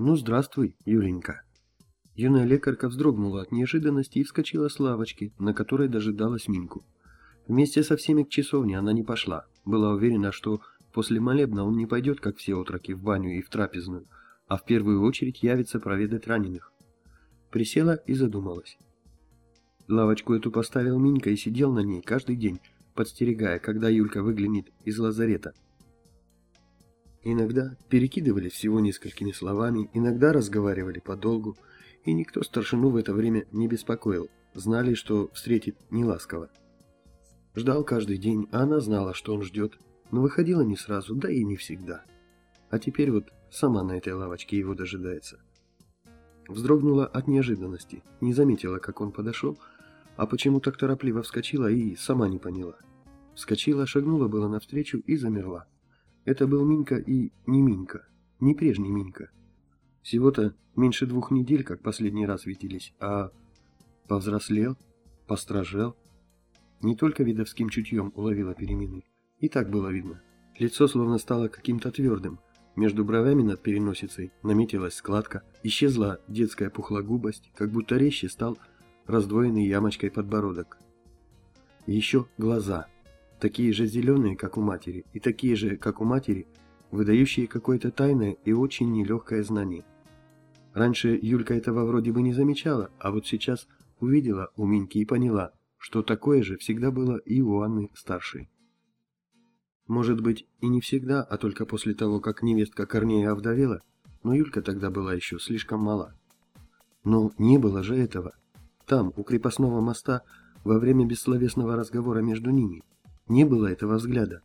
Ну, здравствуй, Юленька. Юная лекарка вздрогнула от неожиданности и вскочила с лавочки, на которой дожидалась Минку. Вместе со всеми к часовне она не пошла. Была уверена, что после молебна он не пойдет, как все отроки, в баню и в трапезную, а в первую очередь явится проведать раненых. Присела и задумалась. Лавочку эту поставил Минька и сидел на ней каждый день, подстерегая, когда Юлька выглянет из лазарета. Иногда перекидывали всего несколькими словами, иногда разговаривали подолгу, и никто старшину в это время не беспокоил, знали, что встретит неласково. Ждал каждый день, а она знала, что он ждет, но выходила не сразу, да и не всегда. А теперь вот сама на этой лавочке его дожидается. Вздрогнула от неожиданности, не заметила, как он подошел, а почему так торопливо вскочила и сама не поняла. Вскочила, шагнула было навстречу и замерла. Это был Минька и не Минька, не прежний Минька. Всего-то меньше двух недель, как последний раз виделись, а повзрослел, постражел. Не только видовским чутьем уловила перемены, и так было видно. Лицо словно стало каким-то твердым, между бровями над переносицей наметилась складка, исчезла детская пухлогубость, как будто резче стал раздвоенный ямочкой подбородок. Еще глаза, такие же зеленые, как у матери, и такие же, как у матери, выдающие какое-то тайное и очень нелегкое знание. Раньше Юлька этого вроде бы не замечала, а вот сейчас увидела у Миньки и поняла, что такое же всегда было и у Анны старшей. Может быть, и не всегда, а только после того, как невестка Корнея овдовела, но Юлька тогда была еще слишком мала. Но не было же этого. Там, у крепостного моста, во время бессловесного разговора между ними, не было этого взгляда.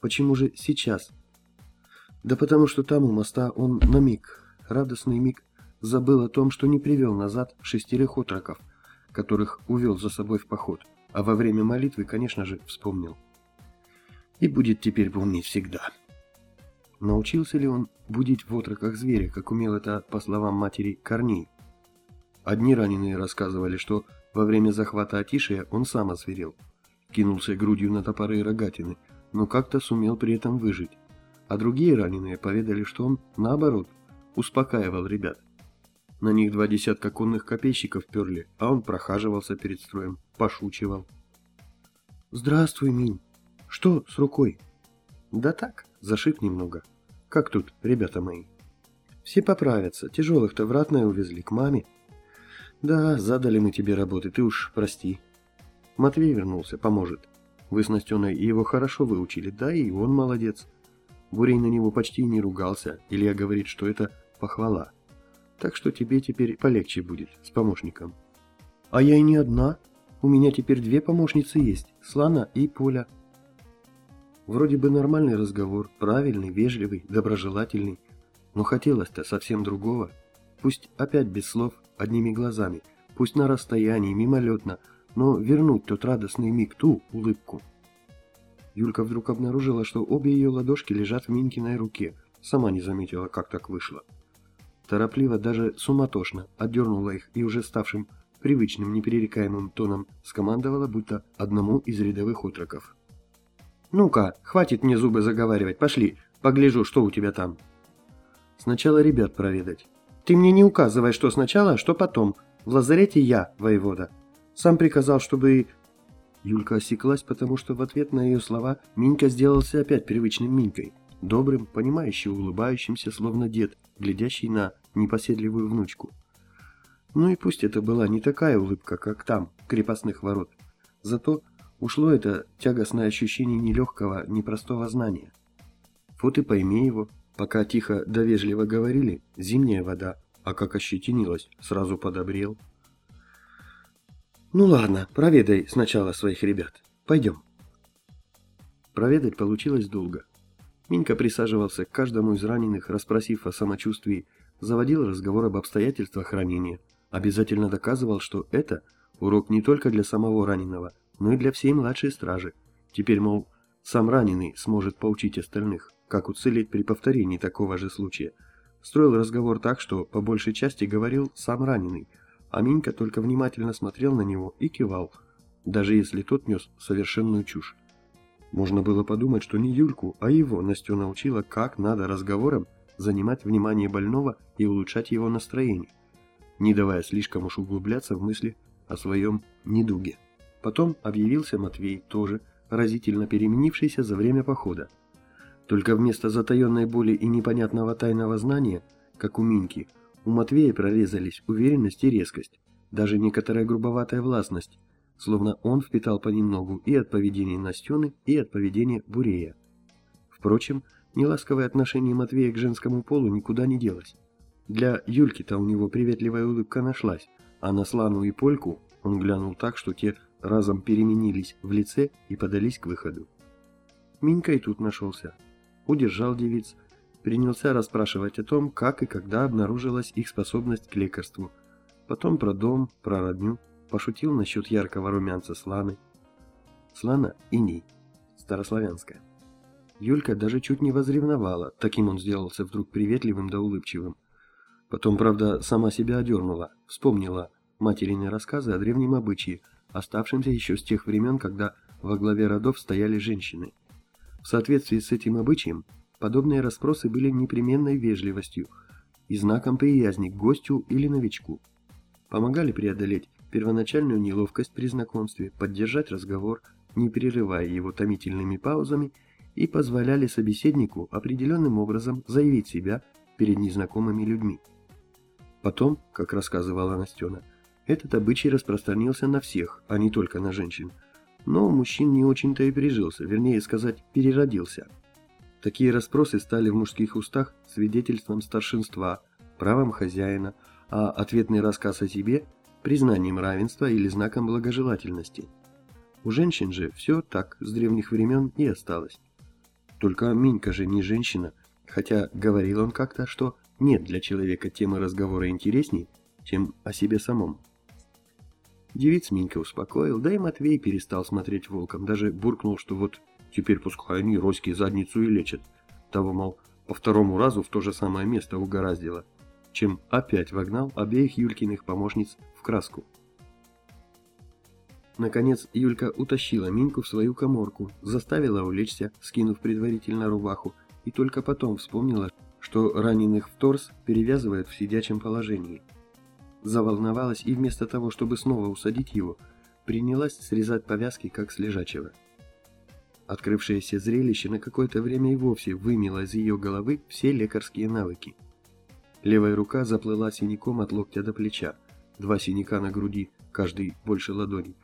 Почему же сейчас? Да потому что там у моста он на миг, радостный миг, забыл о том, что не привел назад шестерых отроков, которых увел за собой в поход, а во время молитвы, конечно же, вспомнил. И будет теперь помнить всегда. Научился ли он будить в отроках зверя, как умел это, по словам матери, Корней? Одни раненые рассказывали, что во время захвата Атишия он сам озверел, кинулся грудью на топоры и рогатины, но как-то сумел при этом выжить. А другие раненые поведали, что он, наоборот, успокаивал ребят. На них два десятка конных копейщиков перли, а он прохаживался перед строем, пошучивал. «Здравствуй, Минь. Что с рукой?» «Да так, зашиб немного. Как тут, ребята мои?» «Все поправятся. Тяжелых-то в ратное увезли к маме. Да, задали мы тебе работы, ты уж прости. Матвей вернулся, поможет. Вы с Настеной его хорошо выучили, да и он молодец. Бурей на него почти не ругался, Илья говорит, что это похвала. Так что тебе теперь полегче будет с помощником. А я и не одна. У меня теперь две помощницы есть, Слана и Поля. Вроде бы нормальный разговор, правильный, вежливый, доброжелательный, но хотелось-то совсем другого. Пусть опять без слов, одними глазами, пусть на расстоянии, мимолетно, но вернуть тот радостный миг, ту улыбку. Юлька вдруг обнаружила, что обе ее ладошки лежат в Минькиной руке, сама не заметила, как так вышло. Торопливо, даже суматошно, отдернула их и уже ставшим привычным неперерекаемым тоном скомандовала, будто одному из рядовых отроков. «Ну-ка, хватит мне зубы заговаривать, пошли, погляжу, что у тебя там». Сначала ребят проведать, ты мне не указывай, что сначала, а что потом. В лазарете я, воевода. Сам приказал, чтобы...» Юлька осеклась, потому что в ответ на ее слова Минька сделался опять привычным Минькой. Добрым, понимающим, улыбающимся, словно дед, глядящий на непоседливую внучку. Ну и пусть это была не такая улыбка, как там, крепостных ворот. Зато ушло это тягостное ощущение нелегкого, непростого знания. Вот и пойми его, Пока тихо да вежливо говорили, зимняя вода, а как ощетинилась, сразу подобрел. Ну ладно, проведай сначала своих ребят. Пойдем. Проведать получилось долго. Минька присаживался к каждому из раненых, расспросив о самочувствии, заводил разговор об обстоятельствах ранения, обязательно доказывал, что это урок не только для самого раненого, но и для всей младшей стражи. Теперь, мол, сам раненый сможет поучить остальных как уцелеть при повторении такого же случая. Строил разговор так, что по большей части говорил сам раненый, а Минька только внимательно смотрел на него и кивал, даже если тот нес совершенную чушь. Можно было подумать, что не Юльку, а его Настю научила, как надо разговором занимать внимание больного и улучшать его настроение, не давая слишком уж углубляться в мысли о своем недуге. Потом объявился Матвей, тоже разительно переменившийся за время похода. Только вместо затаенной боли и непонятного тайного знания, как у Минки, у Матвея прорезались уверенность и резкость, даже некоторая грубоватая властность, словно он впитал понемногу и от поведения Настены, и от поведения Бурея. Впрочем, неласковое отношение Матвея к женскому полу никуда не делось. Для Юльки-то у него приветливая улыбка нашлась, а на Слану и Польку он глянул так, что те разом переменились в лице и подались к выходу. Минька и тут нашелся. Удержал девиц, принялся расспрашивать о том, как и когда обнаружилась их способность к лекарству. Потом про дом, про родню, пошутил насчет яркого румянца Сланы. Слана – иней, старославянская. Юлька даже чуть не возревновала, таким он сделался вдруг приветливым да улыбчивым. Потом, правда, сама себя одернула, вспомнила материны рассказы о древнем обычае, оставшемся еще с тех времен, когда во главе родов стояли женщины. В соответствии с этим обычаем, подобные расспросы были непременной вежливостью и знаком приязни к гостю или новичку. Помогали преодолеть первоначальную неловкость при знакомстве, поддержать разговор, не перерывая его томительными паузами, и позволяли собеседнику определенным образом заявить себя перед незнакомыми людьми. Потом, как рассказывала Настена, этот обычай распространился на всех, а не только на женщин. Но мужчин не очень-то и прижился, вернее сказать, переродился. Такие расспросы стали в мужских устах свидетельством старшинства, правом хозяина, а ответный рассказ о себе – признанием равенства или знаком благожелательности. У женщин же все так с древних времен и осталось. Только Минька же не женщина, хотя говорил он как-то, что нет для человека темы разговора интересней, чем о себе самом. Девиц Минька успокоил, да и Матвей перестал смотреть волком, даже буркнул, что вот теперь пускай они Роське задницу и лечат. Того, мол, по второму разу в то же самое место угораздило, чем опять вогнал обеих Юлькиных помощниц в краску. Наконец Юлька утащила Миньку в свою коморку, заставила улечься, скинув предварительно рубаху, и только потом вспомнила, что раненых в торс перевязывают в сидячем положении – заволновалась и вместо того, чтобы снова усадить его, принялась срезать повязки, как с лежачего. Открывшееся зрелище на какое-то время и вовсе вымело из ее головы все лекарские навыки. Левая рука заплыла синяком от локтя до плеча, два синяка на груди, каждый больше ладони,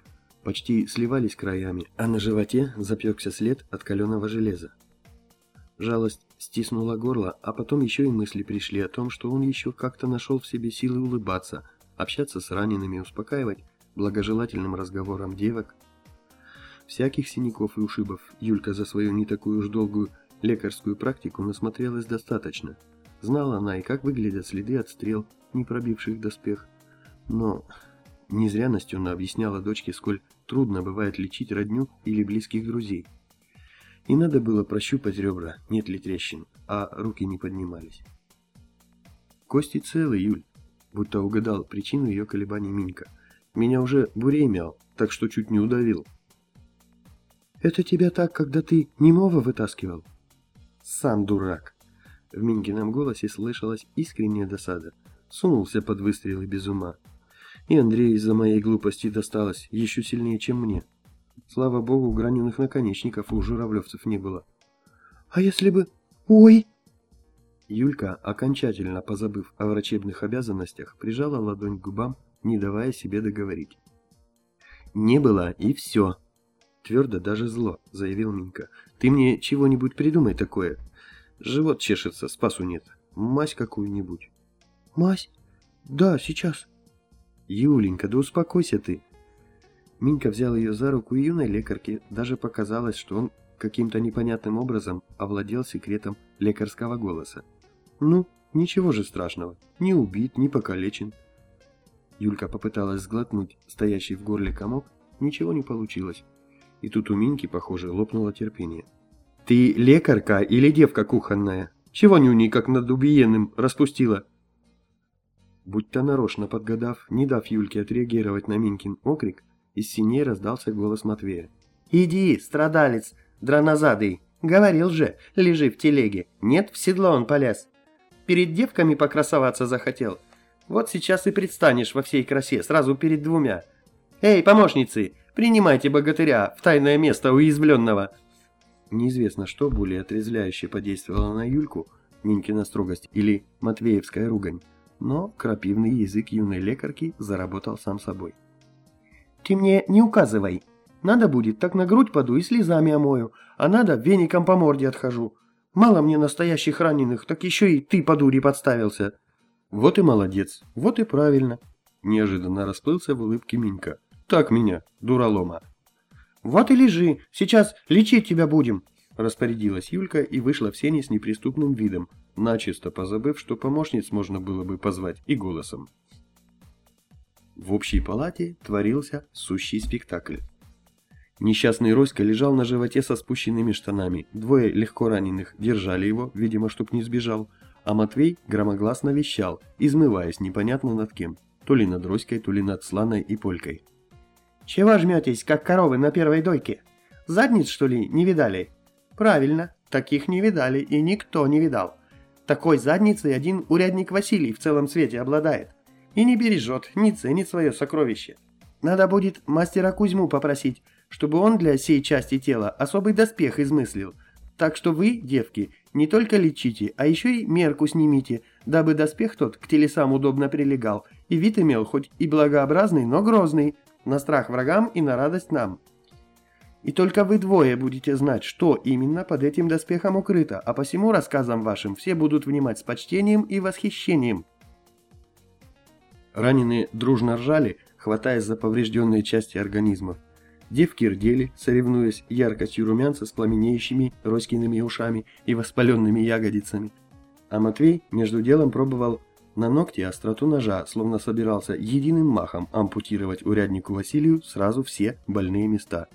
почти сливались краями, а на животе запекся след от каленого железа. Жалость стиснула горло, а потом еще и мысли пришли о том, что он еще как-то нашел в себе силы улыбаться, общаться с ранеными, успокаивать благожелательным разговором девок. Всяких синяков и ушибов Юлька за свою не такую уж долгую лекарскую практику насмотрелась достаточно. Знала она и как выглядят следы от стрел, не пробивших доспех. Но не зря Настена объясняла дочке, сколь трудно бывает лечить родню или близких друзей. И надо было прощупать ребра, нет ли трещин, а руки не поднимались. Кости целы, Юль, будто угадал причину ее колебаний Минька. Меня уже бурей так что чуть не удавил. Это тебя так, когда ты немого вытаскивал? Сам дурак. В Минькином голосе слышалась искренняя досада. Сунулся под выстрелы без ума. И Андрей из-за моей глупости досталось еще сильнее, чем мне. Слава богу, граненых наконечников у журавлевцев не было. «А если бы... Ой!» Юлька, окончательно позабыв о врачебных обязанностях, прижала ладонь к губам, не давая себе договорить. «Не было, и все!» Твердо, даже зло, заявил Минька. «Ты мне чего-нибудь придумай такое. Живот чешется, спасу нет. Мазь какую-нибудь». «Мазь? Да, сейчас». «Юленька, да успокойся ты. Минька взял ее за руку, и юной лекарке даже показалось, что он каким-то непонятным образом овладел секретом лекарского голоса. «Ну, ничего же страшного. Не убит, не покалечен». Юлька попыталась сглотнуть стоящий в горле комок, ничего не получилось. И тут у Миньки, похоже, лопнуло терпение. «Ты лекарка или девка кухонная? Чего нюни, как над убиенным, распустила?» Будь-то нарочно подгадав, не дав Юльке отреагировать на Минькин окрик, из синей раздался голос Матвея. «Иди, страдалец, дранозадый! Говорил же, лежи в телеге. Нет, в седло он полез. перед девками покрасоваться захотел? Вот сейчас и предстанешь во всей красе, сразу перед двумя. Эй, помощницы, принимайте богатыря в тайное место уязвленного. Неизвестно, что более отрезвляюще подействовало на Юльку, Минькина строгость или Матвеевская ругань, но крапивный язык юной лекарки заработал сам собой. «Ты мне не указывай. Надо будет, так на грудь паду и слезами омою, а надо, веником по морде отхожу. Мало мне настоящих раненых, так еще и ты по дуре подставился». «Вот и молодец, вот и правильно», – неожиданно расплылся в улыбке Минька. «Так меня, дуралома». «Вот и лежи, сейчас лечить тебя будем», – распорядилась Юлька и вышла в сене с неприступным видом, начисто позабыв, что помощниц можно было бы позвать и голосом. В общей палате творился сущий спектакль. Несчастный Роська лежал на животе со спущенными штанами, двое легко раненых держали его, видимо, чтоб не сбежал, а Матвей громогласно вещал, измываясь непонятно над кем, то ли над Роськой, то ли над Сланой и Полькой. «Чего жметесь, как коровы на первой дойке? Задниц, что ли, не видали?» «Правильно, таких не видали и никто не видал. Такой задницей один урядник Василий в целом свете обладает. И не бережет, не ценит свое сокровище. Надо будет мастера Кузьму попросить, чтобы он для сей части тела особый доспех измыслил. Так что вы, девки, не только лечите, а еще и мерку снимите, дабы доспех тот к телесам удобно прилегал, и вид имел хоть и благообразный, но грозный, на страх врагам и на радость нам. И только вы двое будете знать, что именно под этим доспехом укрыто, а посему рассказам вашим все будут внимать с почтением и восхищением. Раненые дружно ржали, хватаясь за поврежденные части организмов. Девки рдели, соревнуясь яркостью румянца с пламенеющими роськиными ушами и воспаленными ягодицами. А Матвей между делом пробовал на ногти остроту ножа, словно собирался единым махом ампутировать уряднику Василию сразу все больные места.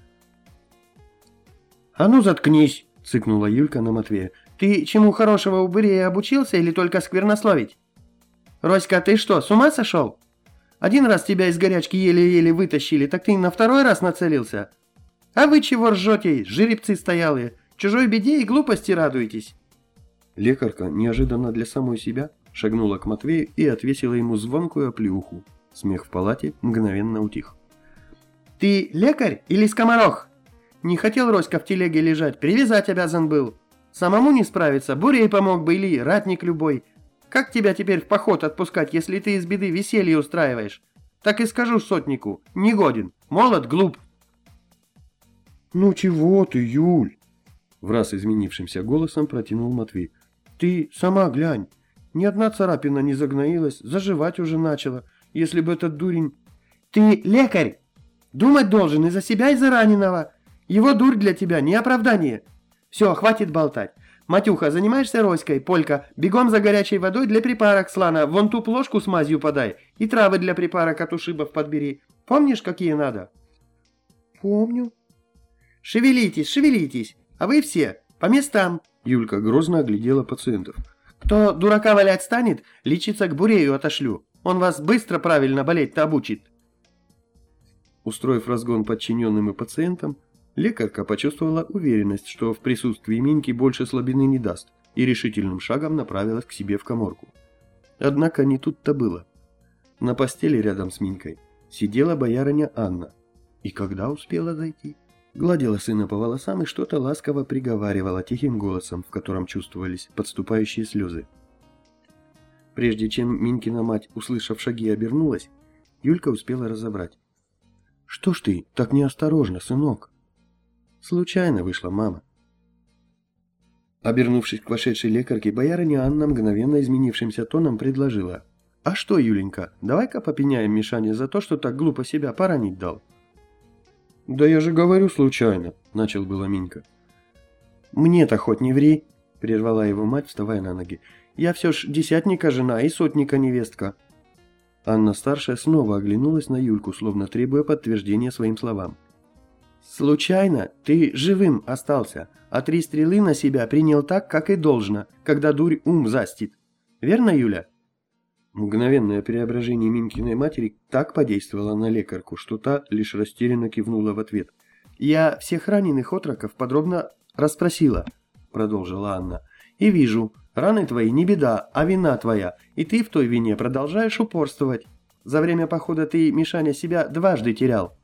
«А ну заткнись!» — цыкнула Юлька на Матвея. «Ты чему хорошего у Бырея обучился или только сквернословить?» «Роська, ты что, с ума сошел? Один раз тебя из горячки еле-еле вытащили, так ты на второй раз нацелился? А вы чего ржете, жеребцы стоялые? Чужой беде и глупости радуетесь?» Лекарка неожиданно для самой себя шагнула к Матвею и отвесила ему звонкую оплеуху. Смех в палате мгновенно утих. «Ты лекарь или скоморох? Не хотел Роська в телеге лежать, привязать обязан был. Самому не справиться, Бурей помог бы или ратник любой. Как тебя теперь в поход отпускать, если ты из беды веселье устраиваешь? Так и скажу сотнику, негоден, молод, глуп». «Ну чего ты, Юль?» В раз изменившимся голосом протянул Матвей. «Ты сама глянь, ни одна царапина не загноилась, заживать уже начала. Если бы этот дурень... Ты лекарь! Думать должен и за себя, и за раненого. Его дурь для тебя не оправдание. Все, хватит болтать. Матюха, занимаешься роськой, Полька, бегом за горячей водой для припарок слана, вон ту плошку с мазью подай, и травы для припарок от ушибов подбери. Помнишь, какие надо? Помню. Шевелитесь, шевелитесь, а вы все, по местам. Юлька грозно оглядела пациентов. Кто дурака валять станет, лечиться к Бурею отошлю. Он вас быстро правильно болеть-то обучит. Устроив разгон подчиненным и пациентам, лекарка почувствовала уверенность, что в присутствии Минки больше слабины не даст, и решительным шагом направилась к себе в коморку. Однако не тут-то было. На постели рядом с Минкой сидела боярыня Анна. И когда успела зайти? Гладила сына по волосам и что-то ласково приговаривала тихим голосом, в котором чувствовались подступающие слезы. Прежде чем Минкина мать, услышав шаги, обернулась, Юлька успела разобрать. «Что ж ты, так неосторожно, сынок?» «Случайно вышла мама». Обернувшись к вошедшей лекарке, боярыня Анна мгновенно изменившимся тоном предложила. «А что, Юленька, давай-ка попеняем Мишане за то, что так глупо себя поранить дал». «Да я же говорю случайно», — начал было Минька. «Мне-то хоть не ври», — прервала его мать, вставая на ноги. «Я все ж десятника жена и сотника невестка». Анна-старшая снова оглянулась на Юльку, словно требуя подтверждения своим словам. «Случайно ты живым остался, а три стрелы на себя принял так, как и должно, когда дурь ум застит. Верно, Юля?» Мгновенное преображение Минкиной матери так подействовало на лекарку, что та лишь растерянно кивнула в ответ. «Я всех раненых отроков подробно расспросила», — продолжила Анна. «И вижу, Раны твои не беда, а вина твоя, и ты в той вине продолжаешь упорствовать. За время похода ты, Мишаня, себя дважды терял.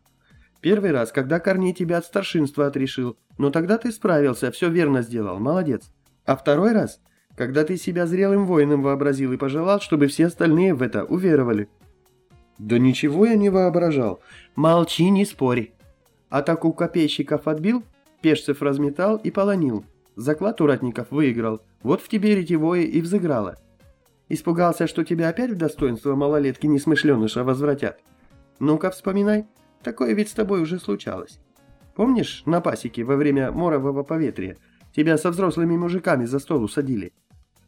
Первый раз, когда Корней тебя от старшинства отрешил, но тогда ты справился, все верно сделал, молодец. А второй раз, когда ты себя зрелым воином вообразил и пожелал, чтобы все остальные в это уверовали. Да ничего я не воображал. Молчи, не спори. Атаку копейщиков отбил, пешцев разметал и полонил. Заклад уратников выиграл. Вот в тебе ретевое и взыграло. Испугался, что тебя опять в достоинство малолетки несмышленыша возвратят? Ну-ка вспоминай. Такое ведь с тобой уже случалось. Помнишь, на пасеке во время морового поветрия тебя со взрослыми мужиками за стол усадили?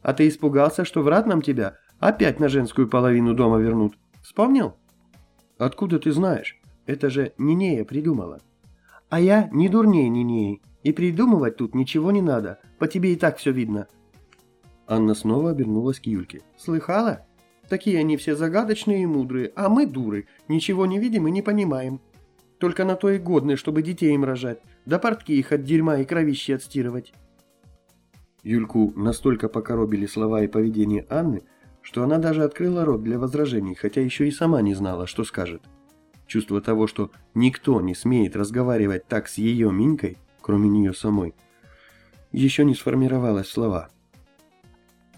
А ты испугался, что в ратном тебя опять на женскую половину дома вернут? Вспомнил? Откуда ты знаешь? Это же Нинея придумала. А я не дурнее Нинеи. И придумывать тут ничего не надо. По тебе и так все видно. Анна снова обернулась к Юльке. Слыхала? Такие они все загадочные и мудрые, а мы дуры, ничего не видим и не понимаем. Только на то и годны, чтобы детей им рожать, да портки их от дерьма и кровищи отстирывать. Юльку настолько покоробили слова и поведение Анны, что она даже открыла рот для возражений, хотя еще и сама не знала, что скажет. Чувство того, что никто не смеет разговаривать так с ее Минькой, кроме нее самой, еще не сформировалось слова.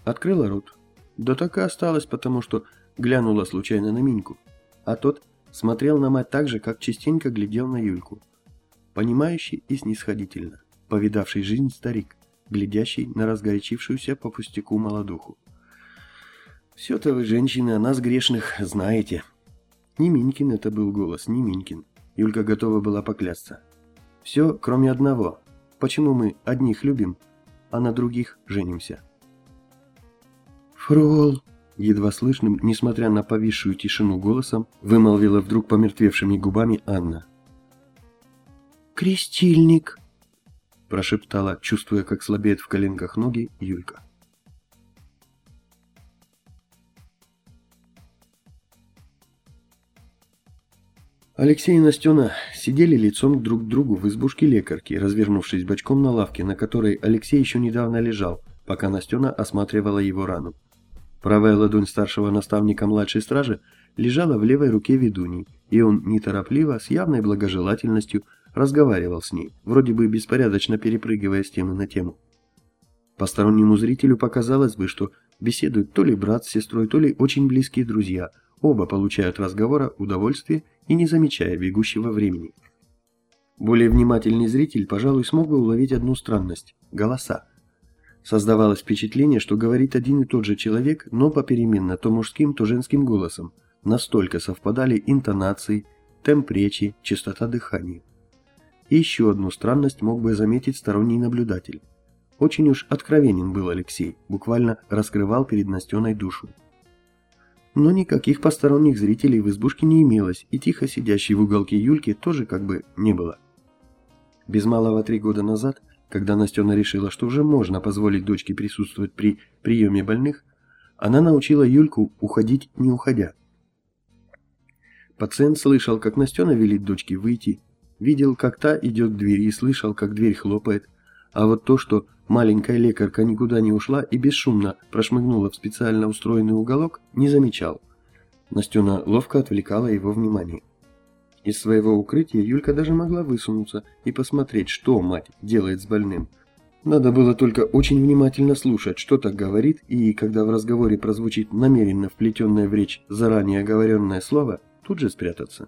Открыла рот, да так и осталось, потому что глянула случайно на Миньку, а тот смотрел на мать так же, как частенько глядел на Юльку. Понимающий и снисходительно, повидавший жизнь старик, глядящий на разгорячившуюся по пустяку молодуху. «Все-то вы, женщины, о нас грешных знаете». Не Минькин это был голос, не Минькин. Юлька готова была поклясться. Все, кроме одного. Почему мы одних любим, а на других женимся? «Фрол!» Едва слышным, несмотря на повисшую тишину голосом, вымолвила вдруг помертвевшими губами Анна. «Крестильник!» Прошептала, чувствуя, как слабеет в коленках ноги, Юлька. Алексей и Настена сидели лицом друг к другу в избушке лекарки, развернувшись бочком на лавке, на которой Алексей еще недавно лежал, пока Настена осматривала его рану. Правая ладонь старшего наставника младшей стражи лежала в левой руке ведуньи, и он неторопливо, с явной благожелательностью, разговаривал с ней, вроде бы беспорядочно перепрыгивая с темы на тему. Постороннему зрителю показалось бы, что беседуют то ли брат с сестрой, то ли очень близкие друзья, оба получают разговора удовольствие и не замечая бегущего времени. Более внимательный зритель, пожалуй, смог бы уловить одну странность – голоса. Создавалось впечатление, что говорит один и тот же человек, но попеременно то мужским, то женским голосом. Настолько совпадали интонации, темп речи, частота дыхания. И еще одну странность мог бы заметить сторонний наблюдатель. Очень уж откровенен был Алексей, буквально раскрывал перед Настеной душу. Но никаких посторонних зрителей в избушке не имелось, и тихо сидящей в уголке Юльки тоже как бы не было. Без малого три года назад – когда Настена решила, что уже можно позволить дочке присутствовать при приеме больных, она научила Юльку уходить не уходя. Пациент слышал, как Настена велит дочке выйти, видел, как та идет к двери и слышал, как дверь хлопает, а вот то, что маленькая лекарка никуда не ушла и бесшумно прошмыгнула в специально устроенный уголок, не замечал. Настена ловко отвлекала его внимание. Из своего укрытия Юлька даже могла высунуться и посмотреть, что мать делает с больным. Надо было только очень внимательно слушать, что так говорит, и когда в разговоре прозвучит намеренно вплетенное в речь заранее оговоренное слово, тут же спрятаться.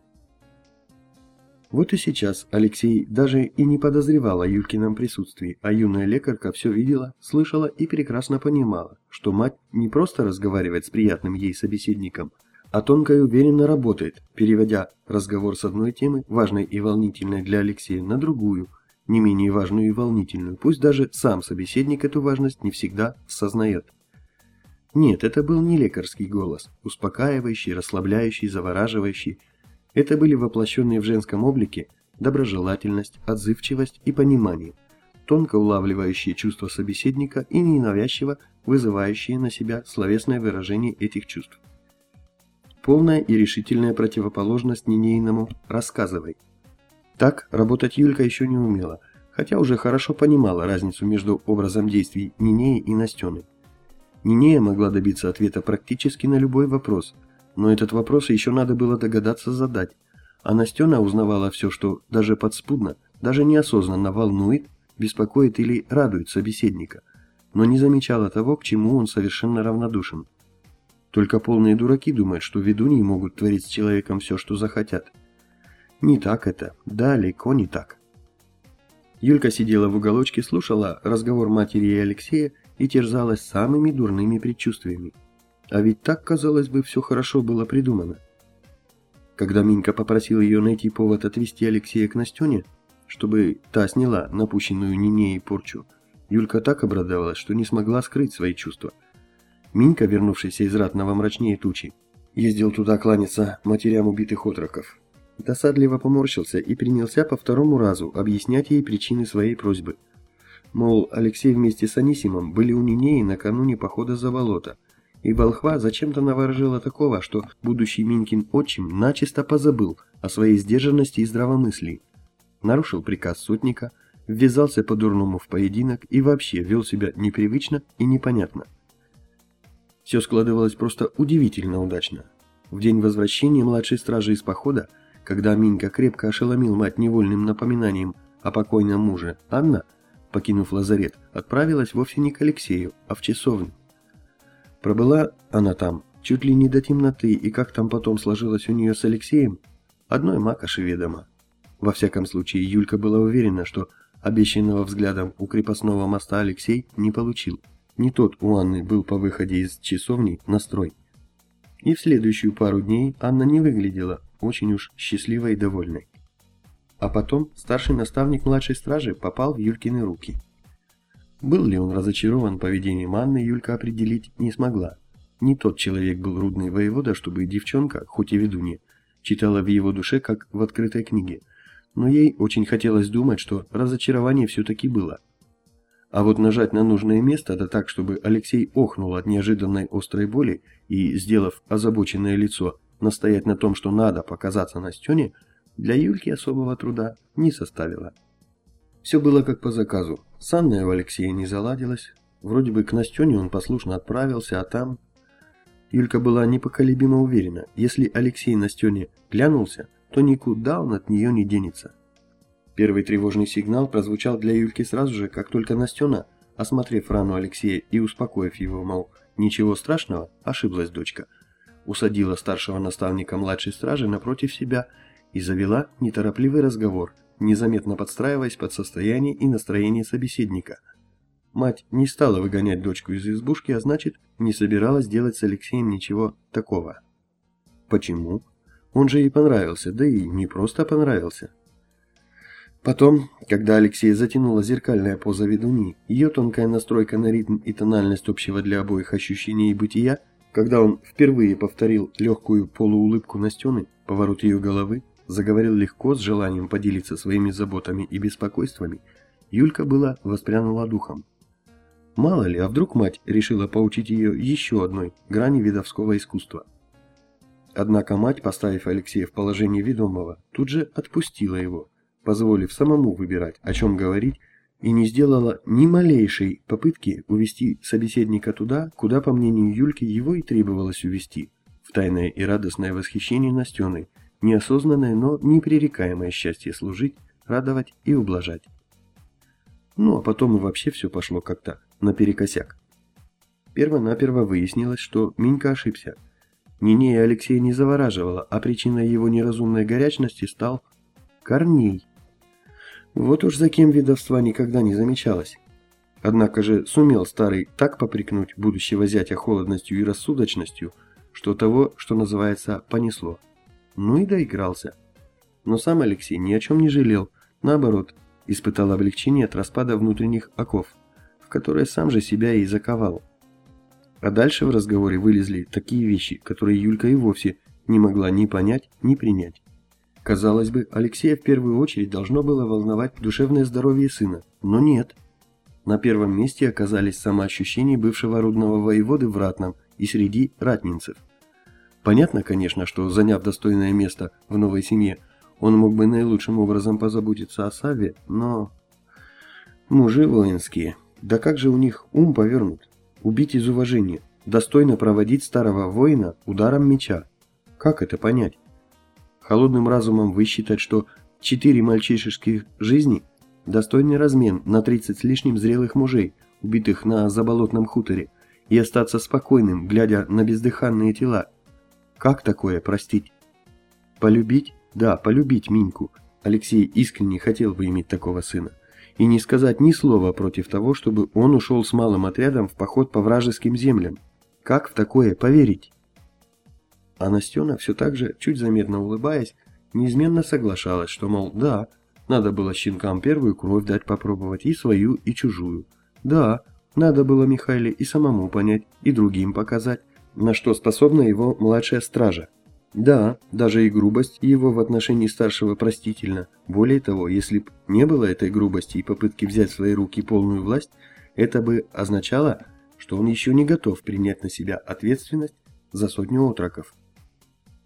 Вот и сейчас Алексей даже и не подозревал о Юлькином присутствии, а юная лекарка все видела, слышала и прекрасно понимала, что мать не просто разговаривает с приятным ей собеседником – а тонко и уверенно работает, переводя разговор с одной темы, важной и волнительной для Алексея, на другую, не менее важную и волнительную, пусть даже сам собеседник эту важность не всегда осознает. Нет, это был не лекарский голос, успокаивающий, расслабляющий, завораживающий. Это были воплощенные в женском облике доброжелательность, отзывчивость и понимание, тонко улавливающие чувства собеседника и ненавязчиво вызывающие на себя словесное выражение этих чувств. Полная и решительная противоположность Нинейному «рассказывай». Так работать Юлька еще не умела, хотя уже хорошо понимала разницу между образом действий Нинеи и Настены. Нинея могла добиться ответа практически на любой вопрос, но этот вопрос еще надо было догадаться задать. А Настена узнавала все, что даже подспудно, даже неосознанно волнует, беспокоит или радует собеседника, но не замечала того, к чему он совершенно равнодушен. Только полные дураки думают, что ведуньи могут творить с человеком все, что захотят. Не так это, далеко не так. Юлька сидела в уголочке, слушала разговор матери и Алексея и терзалась самыми дурными предчувствиями. А ведь так, казалось бы, все хорошо было придумано. Когда Минька попросил ее найти повод отвезти Алексея к Настене, чтобы та сняла напущенную Нинеей порчу, Юлька так обрадовалась, что не смогла скрыть свои чувства. Минька, вернувшийся из ратного мрачнее тучи, ездил туда кланяться матерям убитых отроков. Досадливо поморщился и принялся по второму разу объяснять ей причины своей просьбы. Мол, Алексей вместе с Анисимом были у Нинеи накануне похода за болото, и волхва зачем-то наворожила такого, что будущий Минькин отчим начисто позабыл о своей сдержанности и здравомыслии. Нарушил приказ сотника, ввязался по-дурному в поединок и вообще вел себя непривычно и непонятно. Все складывалось просто удивительно удачно. В день возвращения младшей стражи из похода когда Минька крепко ошеломил мать невольным напоминанием о покойном муже, Анна, покинув лазарет, отправилась вовсе не к Алексею, а в часовню. Пробыла она там чуть ли не до темноты, и как там потом сложилось у нее с Алексеем, одной макоши ведомо. Во всяком случае, Юлька была уверена, что обещанного взглядом у крепостного моста Алексей не получил. Не тот у Анны был по выходе из часовни настрой. И в следующую пару дней Анна не выглядела очень уж счастливой и довольной. А потом старший наставник младшей стражи попал в Юлькины руки. Был ли он разочарован поведением Анны, Юлька определить не смогла. Не тот человек был рудный воевода, чтобы девчонка, хоть и ведунья, читала в его душе, как в открытой книге. Но ей очень хотелось думать, что разочарование все-таки было. А вот нажать на нужное место, да так, чтобы Алексей охнул от неожиданной острой боли и, сделав озабоченное лицо, настоять на том, что надо показаться Настене, для Юльки особого труда не составило. Все было как по заказу. С Анной у Алексея не заладилось. Вроде бы к Настене он послушно отправился, а там... Юлька была непоколебимо уверена, если Алексей Настене глянулся, то никуда он от нее не денется. Первый тревожный сигнал прозвучал для Юльки сразу же, как только Настена, осмотрев рану Алексея и успокоив его, мол, ничего страшного, ошиблась дочка – усадила старшего наставника младшей стражи напротив себя и завела неторопливый разговор, незаметно подстраиваясь под состояние и настроение собеседника. Мать не стала выгонять дочку из избушки, а значит, не собиралась делать с Алексеем ничего такого. Почему? Он же ей понравился, да и не просто понравился. Потом, когда Алексей затянула зеркальная поза ведуни, ее тонкая настройка на ритм и тональность общего для обоих ощущения и бытия – когда он впервые повторил легкую полуулыбку Настены, поворот ее головы, заговорил легко, с желанием поделиться своими заботами и беспокойствами, Юлька была воспрянула духом. Мало ли, а вдруг мать решила поучить ее еще одной грани видовского искусства. Однако мать, поставив Алексея в положение ведомого, тут же отпустила его, позволив самому выбирать, о чем говорить и не сделала ни малейшей попытки увести собеседника туда, куда, по мнению Юльки, его и требовалось увести, в тайное и радостное восхищение Настеной, неосознанное, но непререкаемое счастье служить, радовать и ублажать. Ну, а потом и вообще все пошло как-то наперекосяк. Первонаперво выяснилось, что Минька ошибся. Нинея Алексея не завораживала, а причиной его неразумной горячности стал Корней. Вот уж за кем ведовства никогда не замечалось. Однако же сумел старый так попрекнуть будущего зятя холодностью и рассудочностью, что того, что называется, понесло. Ну и доигрался. Но сам Алексей ни о чем не жалел, наоборот, испытал облегчение от распада внутренних оков, в которые сам же себя и заковал. А дальше в разговоре вылезли такие вещи, которые Юлька и вовсе не могла ни понять, ни принять. Казалось бы, Алексея в первую очередь должно было волновать душевное здоровье сына, но нет. На первом месте оказались самоощущения бывшего рудного воеводы в ратном и среди ратнинцев. Понятно, конечно, что, заняв достойное место в новой семье, он мог бы наилучшим образом позаботиться о Саве, но... Мужи воинские, да как же у них ум повернут? убить из уважения, достойно проводить старого воина ударом меча. Как это понять? Холодным разумом вы считать, что четыре мальчишеских жизни – достойный размен на 30 с лишним зрелых мужей, убитых на заболотном хуторе, и остаться спокойным, глядя на бездыханные тела. Как такое простить? Полюбить? Да, полюбить Миньку. Алексей искренне хотел бы иметь такого сына. И не сказать ни слова против того, чтобы он ушел с малым отрядом в поход по вражеским землям. Как в такое поверить? А Настена все так же, чуть заметно улыбаясь, неизменно соглашалась, что, мол, да, надо было щенкам первую кровь дать попробовать, и свою, и чужую. Да, надо было Михайле и самому понять, и другим показать, на что способна его младшая стража. Да, даже и грубость его в отношении старшего простительна. Более того, если б не было этой грубости и попытки взять в свои руки полную власть, это бы означало, что он еще не готов принять на себя ответственность за сотню отроков.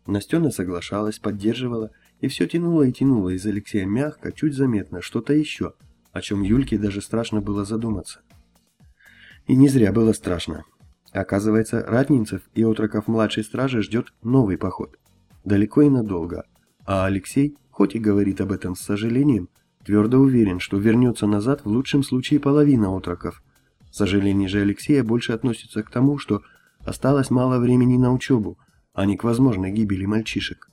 Настена соглашалась, поддерживала, и все тянуло и тянуло из Алексея мягко, чуть заметно, что-то еще, о чем Юльке даже страшно было задуматься. И не зря было страшно. Оказывается, ратнинцев и отроков младшей стражи ждет новый поход. Далеко и надолго. А Алексей, хоть и говорит об этом с сожалением, твердо уверен, что вернется назад в лучшем случае половина отроков. Сожаление же Алексея больше относится к тому, что осталось мало времени на учебу, а не к возможной гибели мальчишек.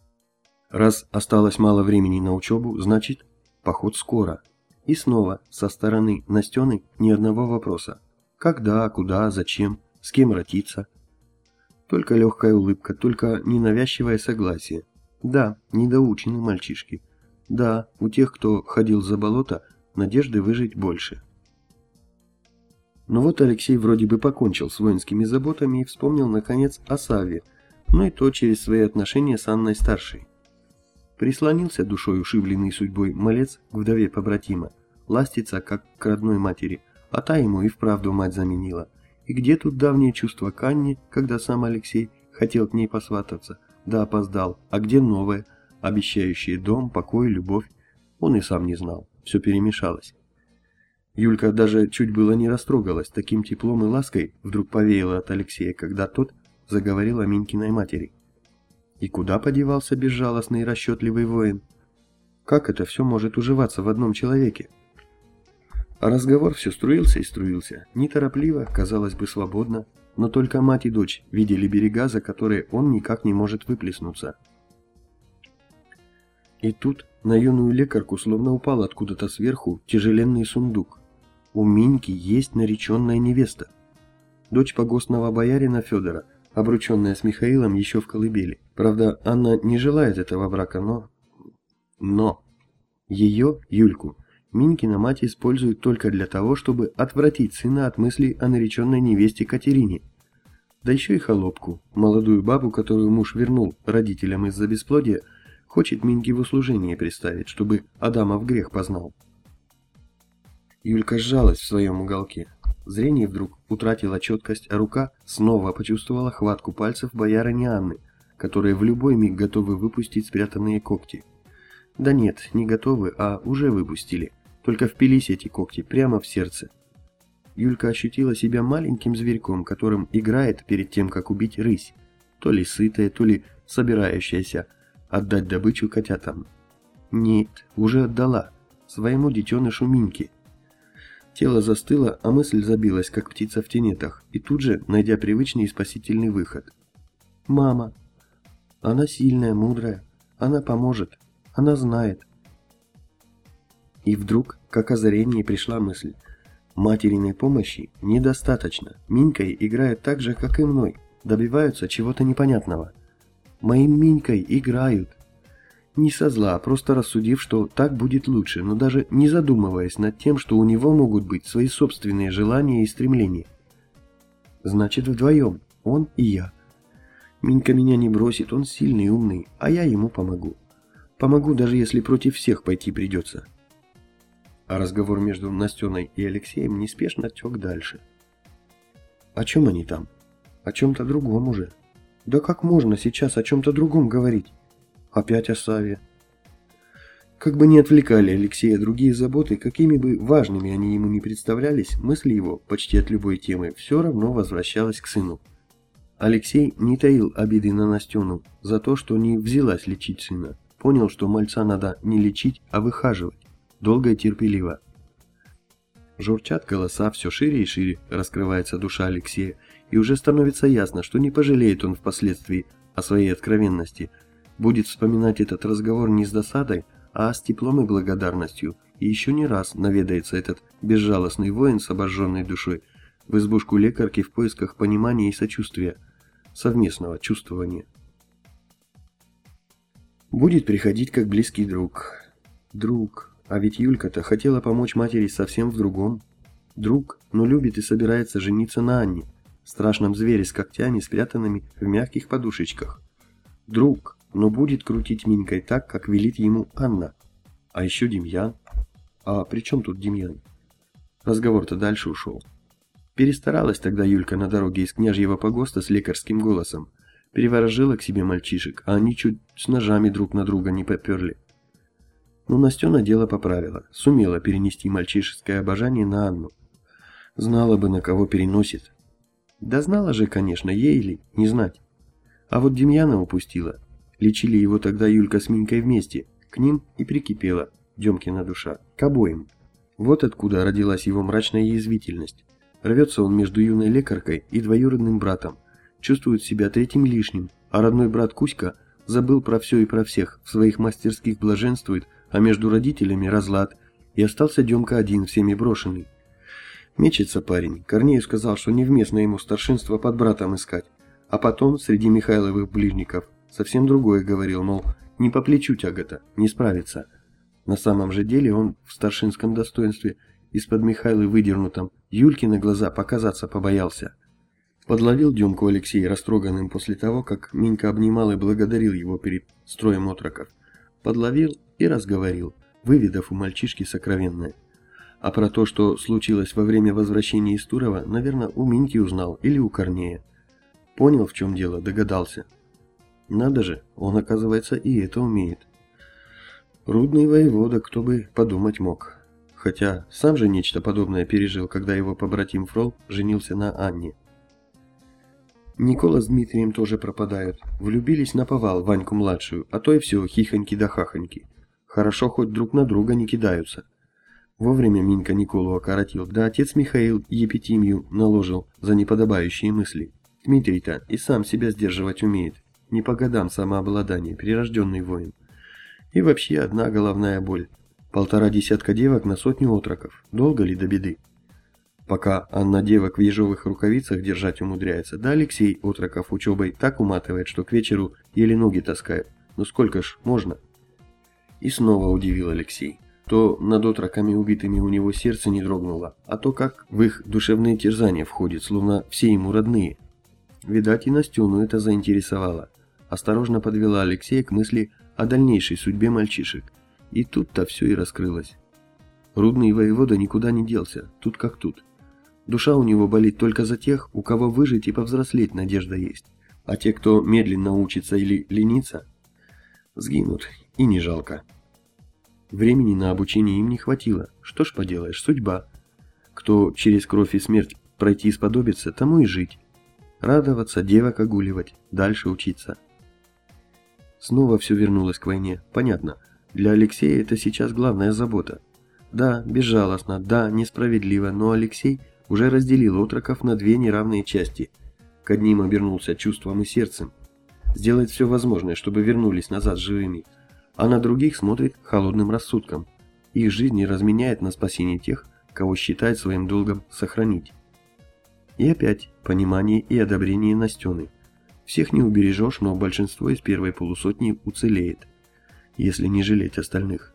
Раз осталось мало времени на учебу, значит, поход скоро. И снова, со стороны Настены, ни одного вопроса. Когда, куда, зачем, с кем ротиться. Только легкая улыбка, только ненавязчивое согласие. Да, недоучены мальчишки. Да, у тех, кто ходил за болото, надежды выжить больше. Но вот Алексей вроде бы покончил с воинскими заботами и вспомнил, наконец, о Саве, но и то через свои отношения с Анной Старшей. Прислонился душой ушибленный судьбой малец к вдове побратима, ластится, как к родной матери, а та ему и вправду мать заменила. И где тут давнее чувство Канни, когда сам Алексей хотел к ней посвататься, да опоздал, а где новое, обещающее дом, покой, любовь? Он и сам не знал, все перемешалось. Юлька даже чуть было не растрогалась, таким теплом и лаской вдруг повеяла от Алексея, когда тот заговорил о Минькиной матери. И куда подевался безжалостный и расчетливый воин? Как это все может уживаться в одном человеке? Разговор все струился и струился, неторопливо, казалось бы, свободно, но только мать и дочь видели берега, за которые он никак не может выплеснуться. И тут на юную лекарку словно упал откуда-то сверху тяжеленный сундук. У Миньки есть нареченная невеста. Дочь погостного боярина Федора – обрученная с Михаилом еще в колыбели. Правда, Анна не желает этого брака, но... Но! Ее, Юльку, Минькина мать использует только для того, чтобы отвратить сына от мыслей о нареченной невесте Катерине. Да еще и холопку, молодую бабу, которую муж вернул родителям из-за бесплодия, хочет Миньке в услужение представить, чтобы Адама в грех познал. Юлька сжалась в своем уголке. Зрение вдруг утратило четкость, а рука снова почувствовала хватку пальцев боярыни Анны, которые в любой миг готовы выпустить спрятанные когти. Да нет, не готовы, а уже выпустили. Только впились эти когти прямо в сердце. Юлька ощутила себя маленьким зверьком, которым играет перед тем, как убить рысь, то ли сытая, то ли собирающаяся отдать добычу котятам. Нет, уже отдала, своему детенышу Миньке. Тело застыло, а мысль забилась, как птица в тенетах, и тут же, найдя привычный и спасительный выход. «Мама! Она сильная, мудрая. Она поможет. Она знает». И вдруг, как озарение, пришла мысль. Материной помощи недостаточно. Минькой играют так же, как и мной. Добиваются чего-то непонятного. Моим Минькой играют. Не со зла, а просто рассудив, что так будет лучше, но даже не задумываясь над тем, что у него могут быть свои собственные желания и стремления. Значит, вдвоем, он и я. Минька меня не бросит, он сильный и умный, а я ему помогу. Помогу, даже если против всех пойти придется. А разговор между Настеной и Алексеем неспешно тек дальше. О чем они там? О чем-то другом уже. Да как можно сейчас о чем-то другом говорить? Опять о Саве. Как бы ни отвлекали Алексея другие заботы, какими бы важными они ему не представлялись, мысли его, почти от любой темы, все равно возвращалась к сыну. Алексей не таил обиды на Настену за то, что не взялась лечить сына. Понял, что мальца надо не лечить, а выхаживать. Долго и терпеливо. Журчат голоса, все шире и шире раскрывается душа Алексея, и уже становится ясно, что не пожалеет он впоследствии о своей откровенности. Будет вспоминать этот разговор не с досадой, а с теплом и благодарностью, и еще не раз наведается этот безжалостный воин с обожженной душой в избушку лекарки в поисках понимания и сочувствия, совместного чувствования. Будет приходить как близкий друг. Друг. А ведь Юлька-то хотела помочь матери совсем в другом. Друг, но любит и собирается жениться на Анне, страшном звере с когтями, спрятанными в мягких подушечках. Друг, но будет крутить Минькой так, как велит ему Анна. А еще Демьян. А при чем тут Демьян? Разговор-то дальше ушел. Перестаралась тогда Юлька на дороге из княжьего погоста с лекарским голосом. Переворожила к себе мальчишек, а они чуть с ножами друг на друга не поперли. Но Настена дело поправила, сумела перенести мальчишеское обожание на Анну. Знала бы, на кого переносит. Да знала же, конечно, ей ли, не знать. А вот Демьяна упустила. Лечили его тогда Юлька с Минькой вместе. К ним и прикипела Демкина душа. К обоим. Вот откуда родилась его мрачная язвительность. Рвется он между юной лекаркой и двоюродным братом. Чувствует себя третьим лишним, а родной брат Кузька забыл про все и про всех, в своих мастерских блаженствует, а между родителями разлад, и остался Демка один, всеми брошенный. Мечется парень. Корнею сказал, что невместно ему старшинство под братом искать. А потом, среди Михайловых ближников, совсем другое говорил, мол, не по плечу тягота, не справится. На самом же деле он в старшинском достоинстве из-под Михайлы выдернутом Юльке на глаза показаться побоялся. Подловил Демку Алексей растроганным после того, как Минька обнимал и благодарил его перед строем отроков. Подловил и разговорил, выведав у мальчишки сокровенное. А про то, что случилось во время возвращения из Турова, наверное, у Миньки узнал или у Корнея. Понял, в чем дело, догадался. Надо же, он, оказывается, и это умеет. Рудный воевода, кто бы подумать мог. Хотя сам же нечто подобное пережил, когда его побратим Фрол женился на Анне. Никола с Дмитрием тоже пропадают. Влюбились на повал Ваньку-младшую, а то и все хихоньки да хахоньки. Хорошо хоть друг на друга не кидаются. Вовремя Минка Николу окоротил, да отец Михаил Епитимию наложил за неподобающие мысли. Дмитрий-то и сам себя сдерживать умеет. Не по годам самообладание, прирожденный воин. И вообще одна головная боль. Полтора десятка девок на сотню отроков. Долго ли до беды? Пока Анна девок в ежовых рукавицах держать умудряется, да Алексей отроков учебой так уматывает, что к вечеру еле ноги таскает. Ну сколько ж можно? И снова удивил Алексей то над отроками убитыми у него сердце не дрогнуло, а то как в их душевные терзания входит, словно все ему родные. Видать, и Настену это заинтересовало. Осторожно подвела Алексея к мысли о дальнейшей судьбе мальчишек. И тут-то все и раскрылось. Рудный воевода никуда не делся, тут как тут. Душа у него болит только за тех, у кого выжить и повзрослеть надежда есть. А те, кто медленно учится или ленится, сгинут, и не жалко. Времени на обучение им не хватило. Что ж поделаешь, судьба. Кто через кровь и смерть пройти сподобится, тому и жить. Радоваться, девок огуливать, дальше учиться. Снова все вернулось к войне. Понятно. Для Алексея это сейчас главная забота. Да, безжалостно, да, несправедливо, но Алексей уже разделил отроков на две неравные части. К одним обернулся чувством и сердцем. Сделать все возможное, чтобы вернулись назад живыми – а на других смотрит холодным рассудком. Их жизнь не разменяет на спасение тех, кого считает своим долгом сохранить. И опять понимание и одобрение Настены. Всех не убережешь, но большинство из первой полусотни уцелеет, если не жалеть остальных.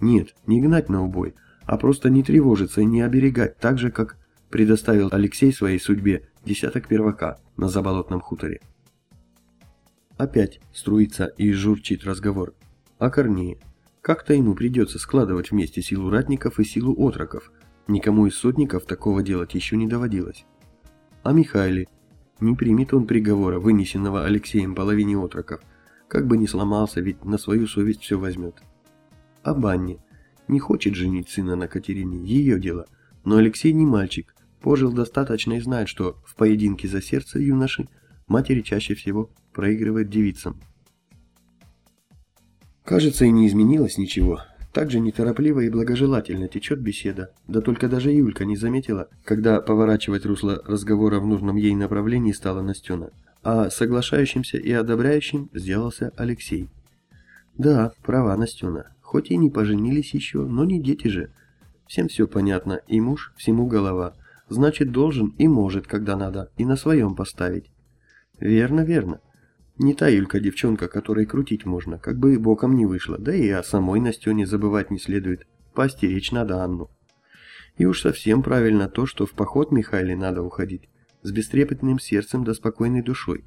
Нет, не гнать на убой, а просто не тревожиться и не оберегать так же, как предоставил Алексей своей судьбе десяток первака на заболотном хуторе. Опять струится и журчит разговор о Корнее. Как-то ему придется складывать вместе силу ратников и силу отроков. Никому из сотников такого делать еще не доводилось. О Михайле. Не примет он приговора, вынесенного Алексеем половине отроков. Как бы ни сломался, ведь на свою совесть все возьмет. об Анне. Не хочет женить сына на Катерине, ее дело. Но Алексей не мальчик, пожил достаточно и знает, что в поединке за сердце юноши матери чаще всего проигрывает девицам. Кажется, и не изменилось ничего. Так же неторопливо и благожелательно течет беседа. Да только даже Юлька не заметила, когда поворачивать русло разговора в нужном ей направлении стала Настена. А соглашающимся и одобряющим сделался Алексей. Да, права Настена. Хоть и не поженились еще, но не дети же. Всем все понятно, и муж всему голова. Значит, должен и может, когда надо, и на своем поставить. Верно, верно. Не та Юлька девчонка, которой крутить можно, как бы и боком не вышло, да и о самой Настене забывать не следует. Постеречь надо Анну. И уж совсем правильно то, что в поход Михайле надо уходить, с бестрепетным сердцем да спокойной душой.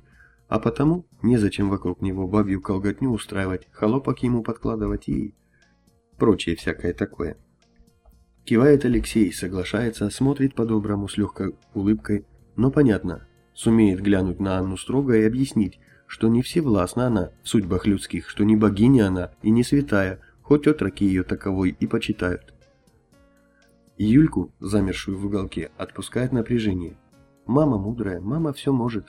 А потому незачем вокруг него бабью колготню устраивать, холопок ему подкладывать и... прочее всякое такое. Кивает Алексей, соглашается, смотрит по-доброму с легкой улыбкой, но понятно, сумеет глянуть на Анну строго и объяснить, что не всевластна она в судьбах людских, что не богиня она и не святая, хоть отроки ее таковой и почитают. Юльку, замершую в уголке, отпускает напряжение. Мама мудрая, мама все может.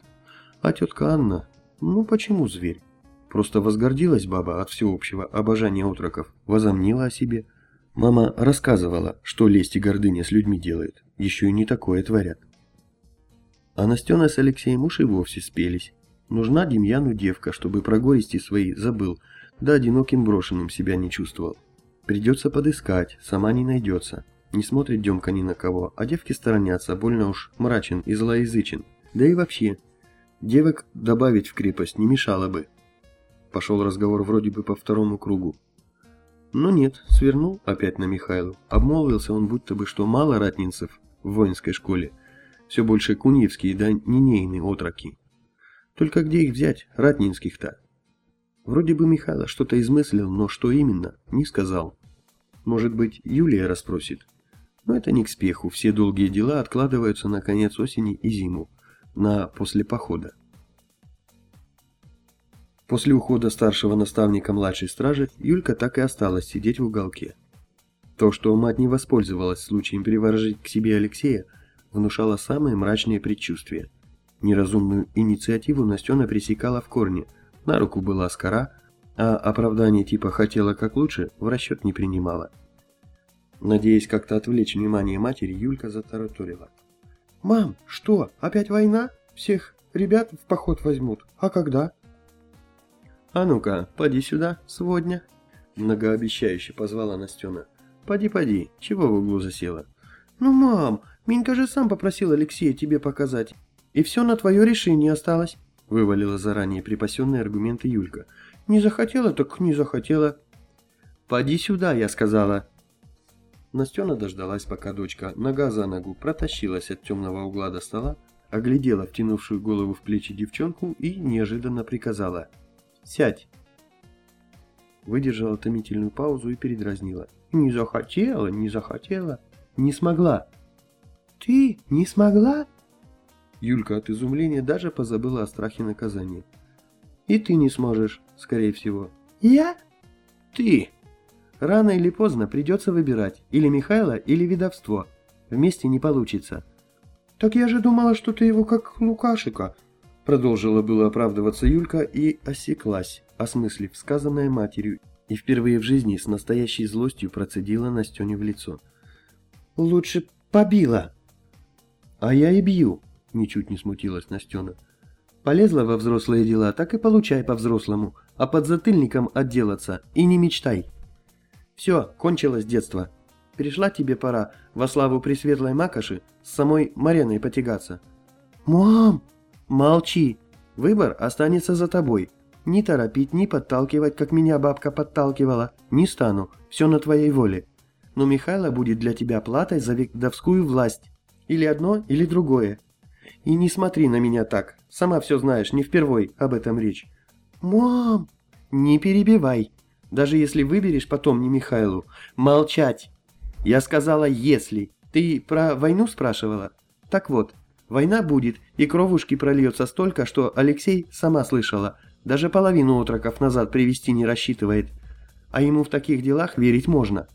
А тетка Анна, ну почему зверь? Просто возгордилась баба от всеобщего обожания отроков, возомнила о себе. Мама рассказывала, что лесть и гордыня с людьми делает, еще и не такое творят. А Настена с Алексеем уж и вовсе спелись. Нужна Демьяну девка, чтобы про горести свои забыл, да одиноким брошенным себя не чувствовал. Придется подыскать, сама не найдется. Не смотрит Демка ни на кого, а девки сторонятся, больно уж мрачен и злоязычен. Да и вообще, девок добавить в крепость не мешало бы. Пошел разговор вроде бы по второму кругу. Но нет, свернул опять на Михайлу. Обмолвился он будто бы, что мало ратнинцев в воинской школе. Все больше куньевские да нинейные отроки. Только где их взять, ратнинских-то? Вроде бы Михайло что-то измыслил, но что именно, не сказал. Может быть, Юлия расспросит. Но это не к спеху, все долгие дела откладываются на конец осени и зиму, на после похода. После ухода старшего наставника младшей стражи, Юлька так и осталась сидеть в уголке. То, что мать не воспользовалась случаем приворожить к себе Алексея, внушало самые мрачные предчувствия. Неразумную инициативу Настена пресекала в корне, на руку была скора, а оправдание типа «хотела как лучше» в расчет не принимала. Надеясь как-то отвлечь внимание матери, Юлька затараторила. «Мам, что, опять война? Всех ребят в поход возьмут. А когда?» «А ну-ка, поди сюда, сегодня!» Многообещающе позвала Настена. «Поди, поди, чего в углу засела?» «Ну, мам, Минька же сам попросил Алексея тебе показать. И все на твое решение осталось», — вывалила заранее припасенные аргументы Юлька. «Не захотела, так не захотела». «Поди сюда», — я сказала. Настена дождалась, пока дочка нога за ногу протащилась от темного угла до стола, оглядела втянувшую голову в плечи девчонку и неожиданно приказала «Сядь!». Выдержала томительную паузу и передразнила. «Не захотела, не захотела, не смогла». «Ты не смогла?» Юлька от изумления даже позабыла о страхе наказания. «И ты не сможешь, скорее всего». «Я?» «Ты!» Рано или поздно придется выбирать, или Михайло, или видовство. Вместе не получится. «Так я же думала, что ты его как Лукашика», продолжила было оправдываться Юлька и осеклась, осмыслив сказанное матерью, и впервые в жизни с настоящей злостью процедила Настене в лицо. «Лучше побила». «А я и бью», Ничуть не смутилась Настена. Полезла во взрослые дела, так и получай по-взрослому, а под затыльником отделаться и не мечтай. Все, кончилось детство. Пришла тебе пора во славу Пресветлой Макоши с самой Мареной потягаться. Мам! Молчи! Выбор останется за тобой. Ни торопить, ни подталкивать, как меня бабка подталкивала, не стану, все на твоей воле. Но Михайло будет для тебя платой за ведовскую власть. Или одно, или другое. И не смотри на меня так. Сама все знаешь, не впервой об этом речь. Мам! Не перебивай. Даже если выберешь потом не Михайлу. Молчать. Я сказала «если». Ты про войну спрашивала? Так вот, война будет, и кровушки прольется столько, что Алексей сама слышала. Даже половину отроков назад привести не рассчитывает. а ему в таких делах верить можно.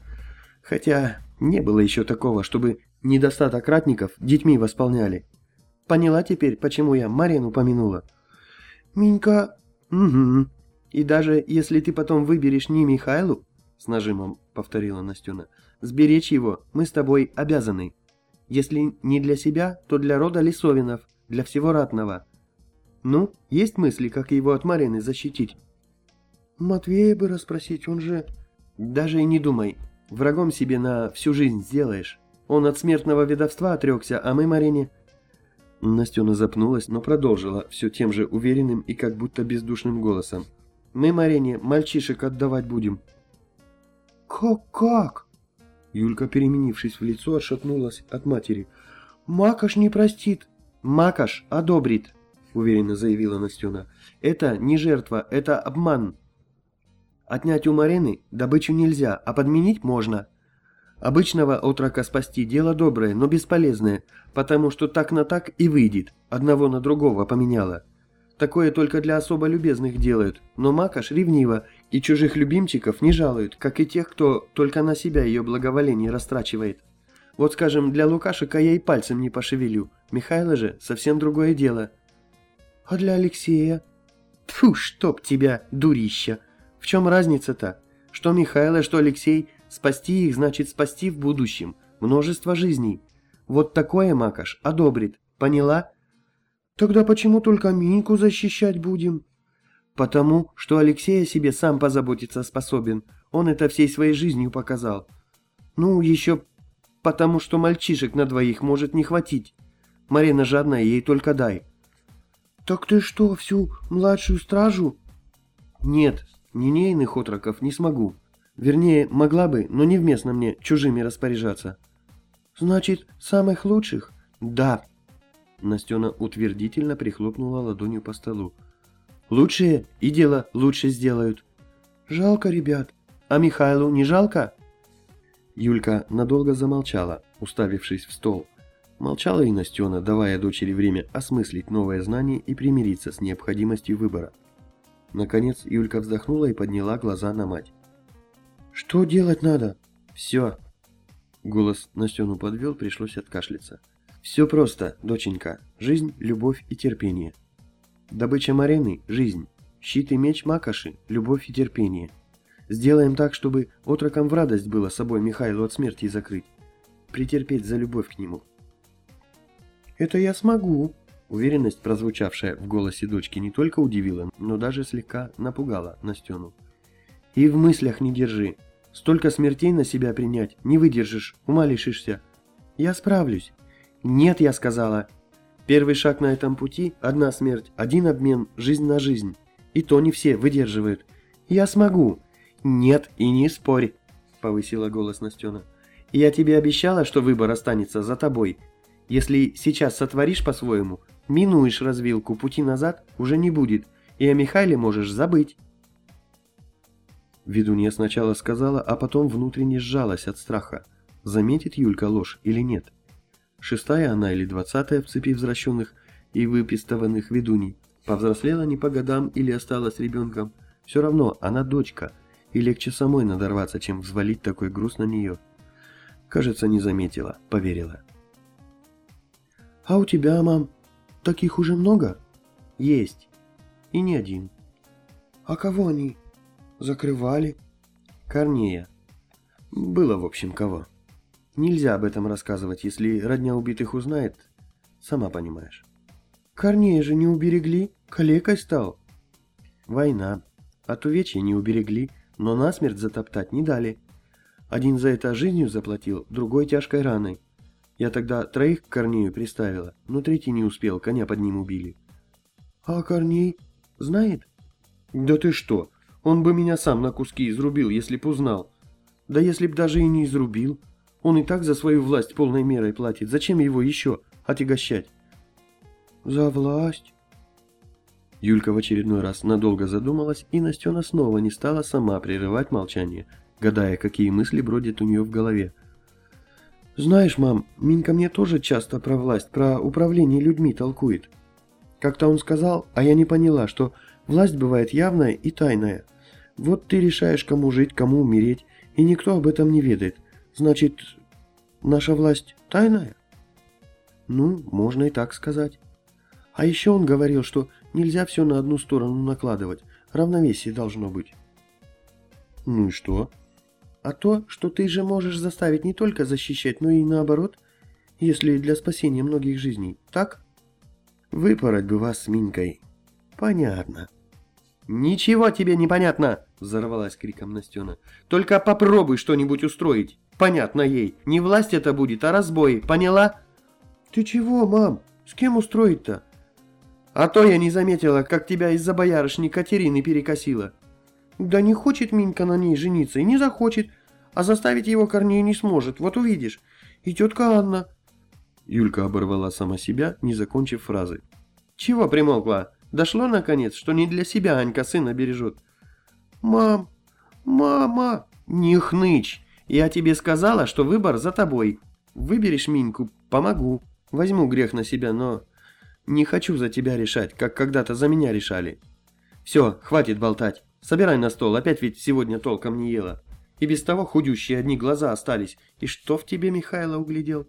Хотя не было еще такого, чтобы недостаток ратников детьми восполняли. Поняла теперь, почему я Марину помянула? Минька... Угу. И даже если ты потом выберешь не Михайлу, с нажимом повторила Настюна, сберечь его мы с тобой обязаны. Если не для себя, то для рода Лисовинов, для всего ратного. Ну, есть мысли, как его от Марины защитить? Матвея бы расспросить, он же... Даже и не думай. Врагом себе на всю жизнь сделаешь. Он от смертного ведовства отрекся, а мы Марине... Настена запнулась, но продолжила все тем же уверенным и как будто бездушным голосом. «Мы Марине мальчишек отдавать будем». «Как? Как?» Юлька, переменившись в лицо, отшатнулась от матери. «Макаш не простит». «Макаш одобрит», — уверенно заявила Настена. «Это не жертва, это обман. Отнять у Марины добычу нельзя, а подменить можно. Обычного отрока спасти – дело доброе, но бесполезное, потому что так на так и выйдет, одного на другого поменяло. Такое только для особо любезных делают, но Макаш ревниво и чужих любимчиков не жалуют, как и тех, кто только на себя ее благоволение растрачивает. Вот, скажем, для Лукашика я и пальцем не пошевелю, Михайла же совсем другое дело. А для Алексея? Тьфу, чтоб тебя, дурища! В чем разница-то? Что Михайло, что Алексей – Спасти их значит спасти в будущем множество жизней. Вот такое Макаш одобрит. Поняла? Тогда почему только Миньку защищать будем? Потому, что Алексей о себе сам позаботиться способен. Он это всей своей жизнью показал. Ну, еще потому, что мальчишек на двоих может не хватить. Марина жадная, ей только дай. Так ты что, всю младшую стражу? Нет, линейных отроков не смогу. Вернее, могла бы, но невместно мне чужими распоряжаться. Значит, самых лучших? Да. Настена утвердительно прихлопнула ладонью по столу. Лучшие и дело лучше сделают. Жалко, ребят. А Михайлу не жалко? Юлька надолго замолчала, уставившись в стол. Молчала и Настена, давая дочери время осмыслить новое знание и примириться с необходимостью выбора. Наконец Юлька вздохнула и подняла глаза на мать. «Что делать надо?» «Все». Голос Настену подвел, пришлось откашляться. «Все просто, доченька. Жизнь, любовь и терпение. Добыча Марены – жизнь. Щит и меч Макаши – любовь и терпение. Сделаем так, чтобы отрокам в радость было собой Михайлу от смерти закрыть. Претерпеть за любовь к нему». «Это я смогу», Уверенность, прозвучавшая в голосе дочки, не только удивила, но даже слегка напугала Настену. «И в мыслях не держи. Столько смертей на себя принять, не выдержишь, ума лишишься. Я справлюсь. Нет, я сказала. Первый шаг на этом пути – одна смерть, один обмен, жизнь на жизнь. И то не все выдерживают. Я смогу. Нет, и не спорь, повысила голос Настена. Я тебе обещала, что выбор останется за тобой. Если сейчас сотворишь по-своему, минуешь развилку, пути назад уже не будет, и о Михайле можешь забыть. Ведунья сначала сказала, а потом внутренне сжалась от страха. Заметит Юлька ложь или нет? Шестая она или двадцатая в цепи возвращенных и выпистованных ведуней. Повзрослела не по годам или осталась ребенком. Все равно она дочка, и легче самой надорваться, чем взвалить такой груз на нее. Кажется, не заметила, поверила. «А у тебя, мам, таких уже много?» «Есть. И не один». «А кого они Закрывали. Корнея. Было, в общем, кого. Нельзя об этом рассказывать, если родня убитых узнает, сама понимаешь. Корнея же не уберегли, калекой стал. Война. От увечья не уберегли, но насмерть затоптать не дали. Один за это жизнью заплатил, другой тяжкой раной. Я тогда троих к Корнею приставила, но третий не успел, коня под ним убили. А Корней знает? Да ты что, он бы меня сам на куски изрубил, если б узнал. Да если б даже и не изрубил. Он и так за свою власть полной мерой платит. Зачем его еще отягощать? За власть? Юлька в очередной раз надолго задумалась, и Настена снова не стала сама прерывать молчание, гадая, какие мысли бродят у нее в голове. «Знаешь, мам, Минька мне тоже часто про власть, про управление людьми толкует. Как-то он сказал, а я не поняла, что власть бывает явная и тайная. Вот ты решаешь, кому жить, кому умереть, и никто об этом не ведает. Значит, наша власть тайная? Ну, можно и так сказать. А еще он говорил, что нельзя все на одну сторону накладывать. Равновесие должно быть. Ну и что? А то, что ты же можешь заставить не только защищать, но и наоборот, если для спасения многих жизней. Так? Выпороть бы вас с Минькой. Понятно. «Ничего тебе не понятно!» – взорвалась криком Настена. «Только попробуй что-нибудь устроить. Понятно ей. Не власть это будет, а разбой. Поняла?» «Ты чего, мам? С кем устроить-то?» «А то я не заметила, как тебя из-за боярышни Катерины перекосила». «Да не хочет Минька на ней жениться и не захочет, а заставить его Корней не сможет, вот увидишь. И тетка Анна...» Юлька оборвала сама себя, не закончив фразы. «Чего примолкла? Дошло, наконец, что не для себя Анька сына бережет?» «Мам! Мама!» «Не хнычь! Я тебе сказала, что выбор за тобой. Выберешь Миньку – помогу. Возьму грех на себя, но не хочу за тебя решать, как когда-то за меня решали. Все, хватит болтать. Собирай на стол, опять ведь сегодня толком не ела. И без того худющие одни глаза остались. И что в тебе Михайло углядел?»